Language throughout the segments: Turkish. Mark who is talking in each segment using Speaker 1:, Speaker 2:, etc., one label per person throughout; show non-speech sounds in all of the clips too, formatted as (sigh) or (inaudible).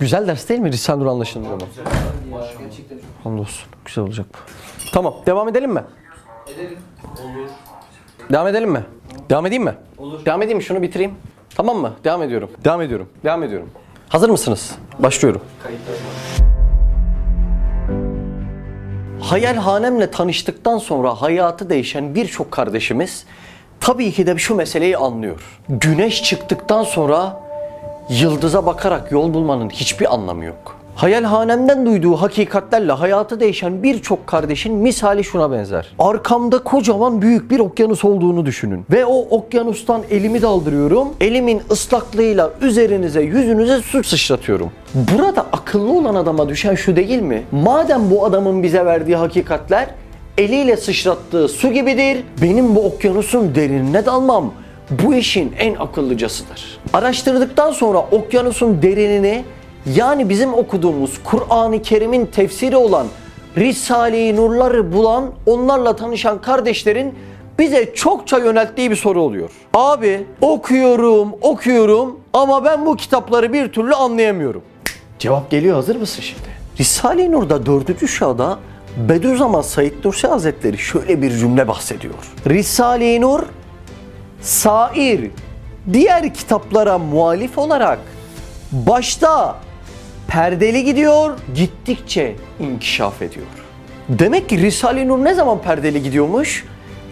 Speaker 1: Güzel ders değil mi? Risale Nur anlaşılmıyor mu?
Speaker 2: Gerçekten çok
Speaker 1: Hamdolsun. Güzel olacak bu. Tamam. Devam edelim mi?
Speaker 2: edelim. Olur.
Speaker 1: Devam edelim mi? Devam edeyim mi?
Speaker 2: Olur.
Speaker 1: Devam edeyim mi? Şunu bitireyim. Tamam mı? Devam ediyorum. Devam ediyorum. Devam ediyorum. Hazır mısınız? Başlıyorum. Hayalhanemle tanıştıktan sonra hayatı değişen birçok kardeşimiz tabii ki de şu meseleyi anlıyor. Güneş çıktıktan sonra yıldıza bakarak yol bulmanın hiçbir anlamı yok. Hayalhanemden duyduğu hakikatlerle hayatı değişen birçok kardeşin misali şuna benzer. Arkamda kocaman büyük bir okyanus olduğunu düşünün. Ve o okyanustan elimi daldırıyorum. Elimin ıslaklığıyla üzerinize, yüzünüze su sıçratıyorum. Burada akıllı olan adama düşen şu değil mi? Madem bu adamın bize verdiği hakikatler eliyle sıçrattığı su gibidir. Benim bu okyanusun derinine dalmam bu işin en akıllıcasıdır. Araştırdıktan sonra okyanusun derinini yani bizim okuduğumuz Kur'an-ı Kerim'in tefsiri olan Risale-i Nurları bulan, onlarla tanışan kardeşlerin bize çokça yönelttiği bir soru oluyor. Abi okuyorum, okuyorum ama ben bu kitapları bir türlü anlayamıyorum. Cevap geliyor hazır mısın şimdi? Risale-i Nur'da 4. şahda Bediüzzaman Said Nursi Hazretleri şöyle bir cümle bahsediyor. Risale-i Nur sair diğer kitaplara muhalif olarak başta perdeli gidiyor, gittikçe inkişaf ediyor. Demek ki Risale-i Nur ne zaman perdeli gidiyormuş?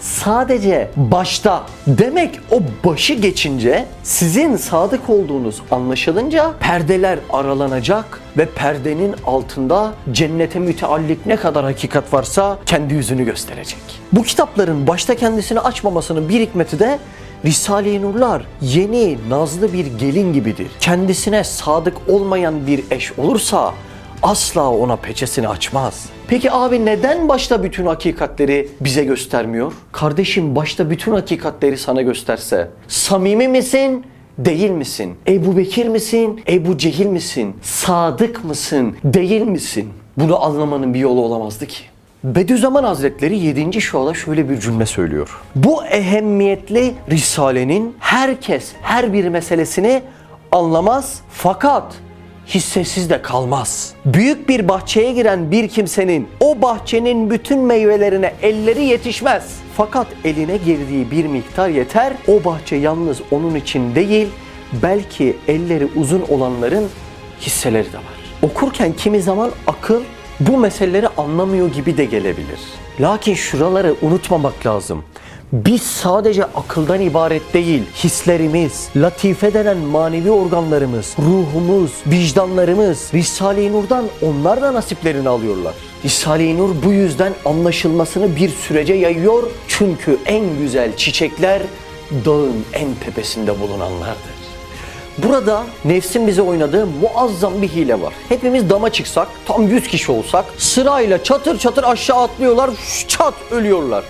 Speaker 1: Sadece başta. Demek o başı geçince sizin sadık olduğunuz anlaşılınca perdeler aralanacak ve perdenin altında cennete müteallik ne kadar hakikat varsa kendi yüzünü gösterecek. Bu kitapların başta kendisini açmamasının bir hikmeti de Risale-i Nurlar yeni nazlı bir gelin gibidir. Kendisine sadık olmayan bir eş olursa asla ona peçesini açmaz. Peki abi neden başta bütün hakikatleri bize göstermiyor? Kardeşim başta bütün hakikatleri sana gösterse samimi misin? Değil misin? Ebu Bekir misin? Ebu Cehil misin? Sadık mısın? Değil misin? Bunu anlamanın bir yolu olamazdı ki. Bediüzzaman Hazretleri 7. şuada şöyle bir cümle söylüyor. Bu ehemmiyetli risalenin herkes her bir meselesini anlamaz fakat hissesiz de kalmaz. Büyük bir bahçeye giren bir kimsenin o bahçenin bütün meyvelerine elleri yetişmez. Fakat eline girdiği bir miktar yeter. O bahçe yalnız onun için değil, belki elleri uzun olanların hisseleri de var. Okurken kimi zaman akıl bu meseleleri anlamıyor gibi de gelebilir. Lakin şuraları unutmamak lazım. Biz sadece akıldan ibaret değil, hislerimiz, latife denen manevi organlarımız, ruhumuz, vicdanlarımız, Risale-i Nur'dan onlar da nasiplerini alıyorlar. Risale-i Nur bu yüzden anlaşılmasını bir sürece yayıyor. Çünkü en güzel çiçekler dağın en tepesinde bulunanlardır. Burada nefsin bize oynadığı muazzam bir hile var. Hepimiz dama çıksak, tam 100 kişi olsak sırayla çatır çatır aşağı atlıyorlar, çat ölüyorlar.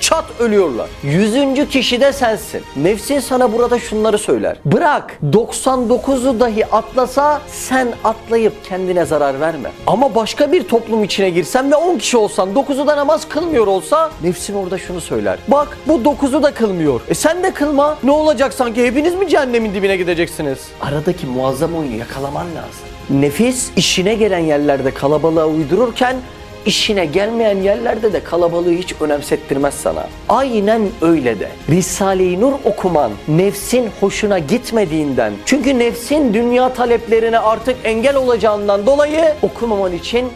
Speaker 1: Çat ölüyorlar. Yüzüncü kişi de sensin. Nefsin sana burada şunları söyler. Bırak 99'u dahi atlasa sen atlayıp kendine zarar verme. Ama başka bir toplum içine girsen ve 10 kişi olsan 9'u da namaz kılmıyor olsa nefsin orada şunu söyler. Bak bu 9'u da kılmıyor. E sen de kılma. Ne olacak sanki hepiniz mi cehennemin dibine gideceksiniz? Aradaki muazzam oyunu yakalaman lazım. Nefis işine gelen yerlerde kalabalığa uydururken işine gelmeyen yerlerde de kalabalığı hiç önemsettirmez sana. Aynen öyle de. Risale-i Nur okuman nefsin hoşuna gitmediğinden çünkü nefsin dünya taleplerine artık engel olacağından dolayı okumaman için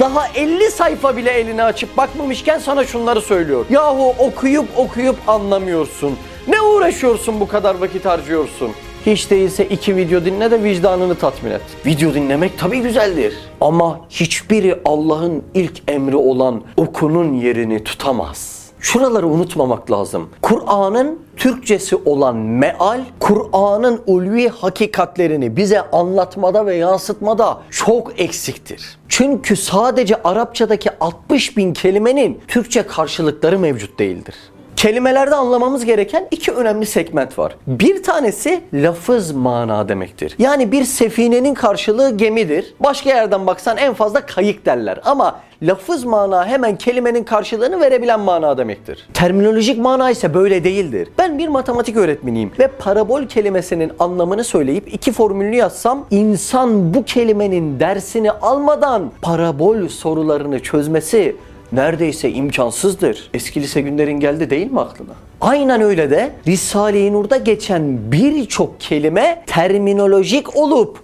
Speaker 1: daha 50 sayfa bile elini açıp bakmamışken sana şunları söylüyor. Yahu okuyup okuyup anlamıyorsun. Ne uğraşıyorsun bu kadar vakit harcıyorsun? Hiç değilse iki video dinle de vicdanını tatmin et. Video dinlemek tabii güzeldir. Ama hiçbiri Allah'ın ilk emri olan okunun yerini tutamaz. Şuraları unutmamak lazım. Kur'an'ın Türkçesi olan meal, Kur'an'ın ulvi hakikatlerini bize anlatmada ve yansıtmada çok eksiktir. Çünkü sadece Arapçadaki 60 bin kelimenin Türkçe karşılıkları mevcut değildir Kelimelerde anlamamız gereken iki önemli segment var. Bir tanesi lafız mana demektir. Yani bir sefinenin karşılığı gemidir. Başka yerden baksan en fazla kayık derler. Ama lafız mana hemen kelimenin karşılığını verebilen mana demektir. Terminolojik mana ise böyle değildir. Ben bir matematik öğretmeniyim ve parabol kelimesinin anlamını söyleyip iki formülünü yazsam insan bu kelimenin dersini almadan parabol sorularını çözmesi neredeyse imkansızdır. Eski lise günlerin geldi değil mi aklına? Aynen öyle de Risale-i Nur'da geçen birçok kelime terminolojik olup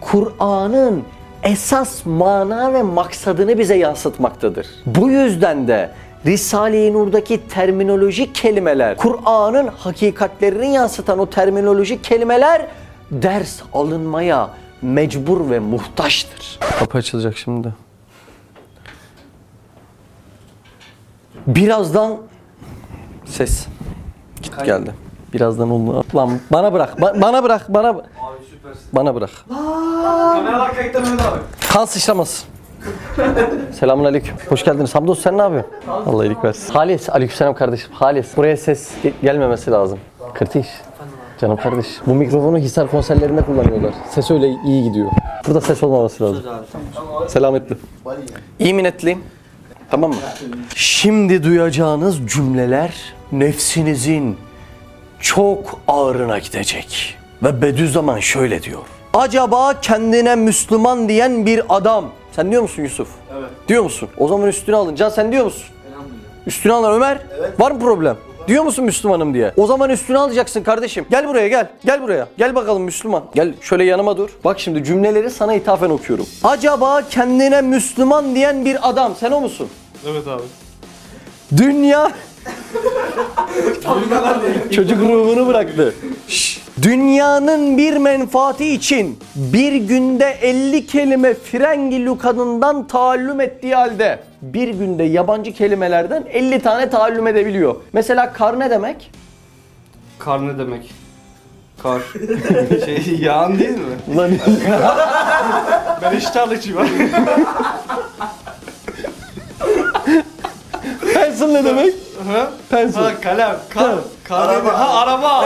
Speaker 1: Kur'an'ın esas mana ve maksadını bize yansıtmaktadır. Bu yüzden de Risale-i Nur'daki terminolojik kelimeler, Kur'an'ın hakikatlerini yansıtan o terminolojik kelimeler ders alınmaya mecbur ve muhtaçtır. Kapı açılacak şimdi. Birazdan ses Git geldi. Birazdan onu lan bana bırak. ba- bana bırak. Bana
Speaker 2: Abi süpersin.
Speaker 1: bana bırak.
Speaker 2: Kameralar kayıtta Mehmet abi.
Speaker 1: Kan sıçramasın. (laughs) Selamun aleyküm. Hoş geldiniz. Hamdolsun sen ne yapıyorsun? Allah iyilik versin. Halis. Aleykümselam kardeşim. Halis. Buraya ses ge- gelmemesi lazım. Kırtiş. Canım kardeş. Bu mikrofonu Hisar konserlerinde kullanıyorlar. Ses öyle iyi gidiyor. Burada ses olmaması lazım. Selametli. İyi minnetliyim. Tamam mı? Şimdi duyacağınız cümleler nefsinizin çok ağrına gidecek. Ve Bediüzzaman şöyle diyor. Acaba kendine Müslüman diyen bir adam. Sen diyor musun Yusuf?
Speaker 2: Evet.
Speaker 1: Diyor musun? O zaman üstüne alın. Can sen diyor musun?
Speaker 2: Elhamdülillah.
Speaker 1: Üstüne alın Ömer. Var mı problem? Diyor musun Müslümanım diye? O zaman üstüne alacaksın kardeşim. Gel buraya gel. Gel buraya. Gel bakalım Müslüman. Gel şöyle yanıma dur. Bak şimdi cümleleri sana ithafen okuyorum. Acaba kendine Müslüman diyen bir adam. Sen o musun?
Speaker 3: Evet abi.
Speaker 1: Dünya... Çocuk ruhunu bıraktı. Şşş. Dünyanın bir menfaati için bir günde 50 kelime Frengi Lukan'ından taallüm ettiği halde bir günde yabancı kelimelerden 50 tane taallüm edebiliyor. Mesela kar ne demek?
Speaker 3: Kar ne demek? Kar. (laughs) şey yağan değil mi?
Speaker 1: Lan (laughs)
Speaker 3: Ben iştahlıcıyım abi.
Speaker 1: pencil ne demek?
Speaker 3: Ha?
Speaker 1: Pencil.
Speaker 3: Ha kalem. Kar. Kar araba. Ha araba.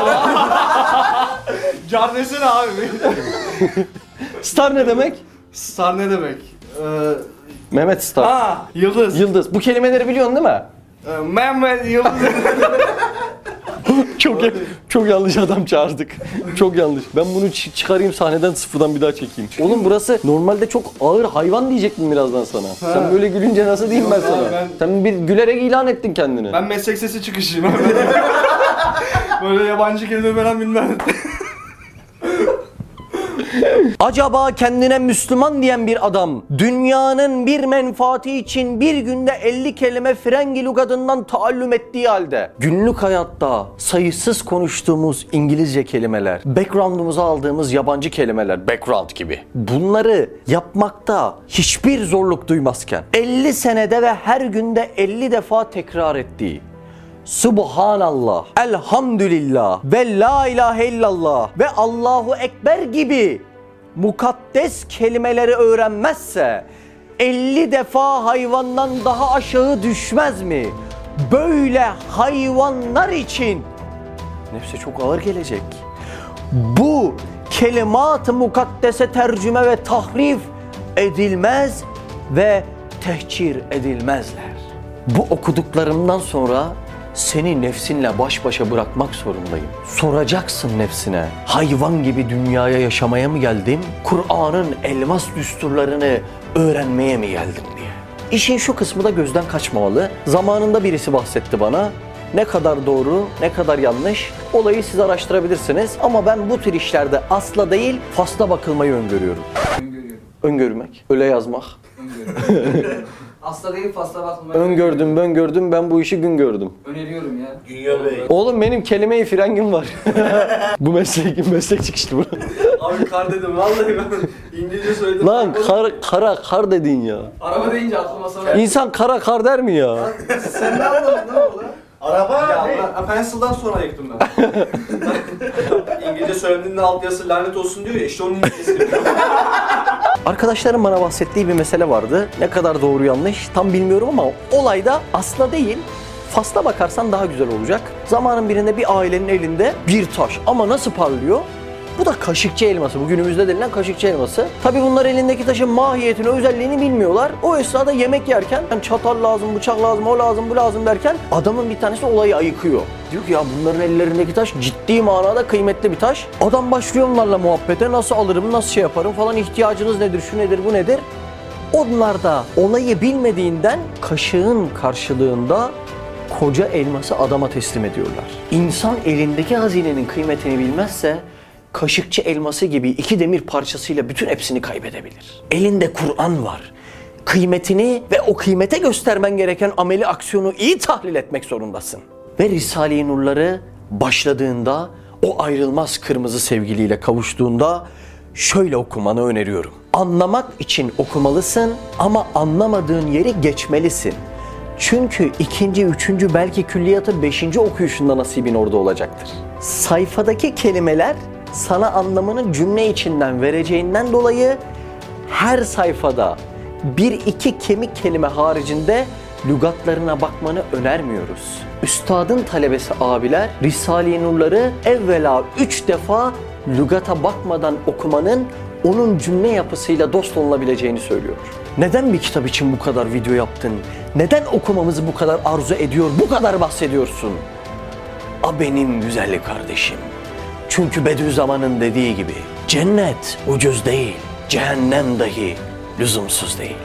Speaker 3: Car desene abi.
Speaker 1: Star ne demek?
Speaker 3: Star ne demek? Ee,
Speaker 1: Mehmet Star.
Speaker 3: ha yıldız.
Speaker 1: Yıldız. Bu kelimeleri biliyorsun değil mi?
Speaker 3: Ee, Mehmet yıldız. (laughs)
Speaker 1: Çok çok yanlış adam çağırdık. Çok yanlış. Ben bunu çı- çıkarayım sahneden sıfırdan bir daha çekeyim. Oğlum burası normalde çok ağır hayvan diyecektim birazdan sana. Sen böyle gülünce nasıl diyeyim ben sana?
Speaker 3: ben-
Speaker 1: Sen bir gülerek ilan ettin kendini.
Speaker 3: ben meslek sesi çıkışıyım. (laughs) Böyle yabancı kelime falan bilmem.
Speaker 1: Acaba kendine Müslüman diyen bir adam dünyanın bir menfaati için bir günde 50 kelime Frengi lugatından taallüm ettiği halde günlük hayatta sayısız konuştuğumuz İngilizce kelimeler, background'umuza aldığımız yabancı kelimeler, background gibi bunları yapmakta hiçbir zorluk duymazken 50 senede ve her günde 50 defa tekrar ettiği Subhanallah, Elhamdülillah ve La ilahe illallah ve Allahu Ekber gibi mukaddes kelimeleri öğrenmezse 50 defa hayvandan daha aşağı düşmez mi? Böyle hayvanlar için nefse çok ağır gelecek. Bu kelimat-ı mukaddese tercüme ve tahrif edilmez ve tehcir edilmezler. Bu okuduklarımdan sonra seni nefsinle baş başa bırakmak zorundayım. Soracaksın nefsine. Hayvan gibi dünyaya yaşamaya mı geldim? Kur'an'ın elmas düsturlarını öğrenmeye mi geldim diye. İşin şu kısmı da gözden kaçmamalı. Zamanında birisi bahsetti bana. Ne kadar doğru, ne kadar yanlış olayı siz araştırabilirsiniz. Ama ben bu tür işlerde asla değil fasla bakılmayı öngörüyorum.
Speaker 2: Öngörüyorum.
Speaker 1: Öngörmek, öyle yazmak.
Speaker 2: Öngörüyorum. Asla değil fazla bakma.
Speaker 1: Öngördüm, ben gördüm, ben bu işi gün gördüm.
Speaker 2: Öneriyorum ya.
Speaker 4: Güngör Bey.
Speaker 1: Oğlum benim kelime-i frengim var. (laughs) bu meslek, meslek çıkıştı bu.
Speaker 3: abi kar dedim vallahi ben İngilizce söyledim.
Speaker 1: Lan kar, kara, kar dedin ya.
Speaker 2: Araba deyince aklıma sana.
Speaker 1: İnsan kara kar der mi ya?
Speaker 3: Sen ne anladın ne oldu?
Speaker 4: Araba
Speaker 3: Ya
Speaker 4: ne?
Speaker 3: pencil'dan sonra yıktım ben. (laughs) İngilizce söylediğinde alt yazısı lanet olsun diyor ya işte onun İngilizcesi.
Speaker 1: Arkadaşlarım bana bahsettiği bir mesele vardı. Ne kadar doğru yanlış tam bilmiyorum ama olayda asla değil Fasla bakarsan daha güzel olacak. Zamanın birinde bir ailenin elinde bir taş ama nasıl parlıyor? Bu da kaşıkçı elması. Bu günümüzde denilen kaşıkçı elması. Tabi bunlar elindeki taşın mahiyetini, özelliğini bilmiyorlar. O esnada yemek yerken yani çatal lazım, bıçak lazım, o lazım, bu lazım derken adamın bir tanesi olayı ayıkıyor. Diyor ki ya bunların ellerindeki taş ciddi manada kıymetli bir taş. Adam başlıyor onlarla muhabbete. Nasıl alırım, nasıl şey yaparım falan ihtiyacınız nedir, şu nedir, bu nedir? Onlar da olayı bilmediğinden kaşığın karşılığında koca elması adama teslim ediyorlar. İnsan elindeki hazinenin kıymetini bilmezse kaşıkçı elması gibi iki demir parçasıyla bütün hepsini kaybedebilir. Elinde Kur'an var. Kıymetini ve o kıymete göstermen gereken ameli aksiyonu iyi tahlil etmek zorundasın. Ve Risale-i Nurları başladığında o ayrılmaz kırmızı sevgiliyle kavuştuğunda şöyle okumanı öneriyorum. Anlamak için okumalısın ama anlamadığın yeri geçmelisin. Çünkü ikinci, üçüncü belki külliyatı beşinci okuyuşunda nasibin orada olacaktır. Sayfadaki kelimeler sana anlamını cümle içinden vereceğinden dolayı her sayfada bir iki kemik kelime haricinde lügatlarına bakmanı önermiyoruz. Üstadın talebesi abiler Risale-i Nurları evvela üç defa lügata bakmadan okumanın onun cümle yapısıyla dost olunabileceğini söylüyor. Neden bir kitap için bu kadar video yaptın? Neden okumamızı bu kadar arzu ediyor, bu kadar bahsediyorsun? A benim güzel kardeşim. Çünkü Bediüzzaman'ın dediği gibi cennet ucuz değil, cehennem dahi lüzumsuz değil.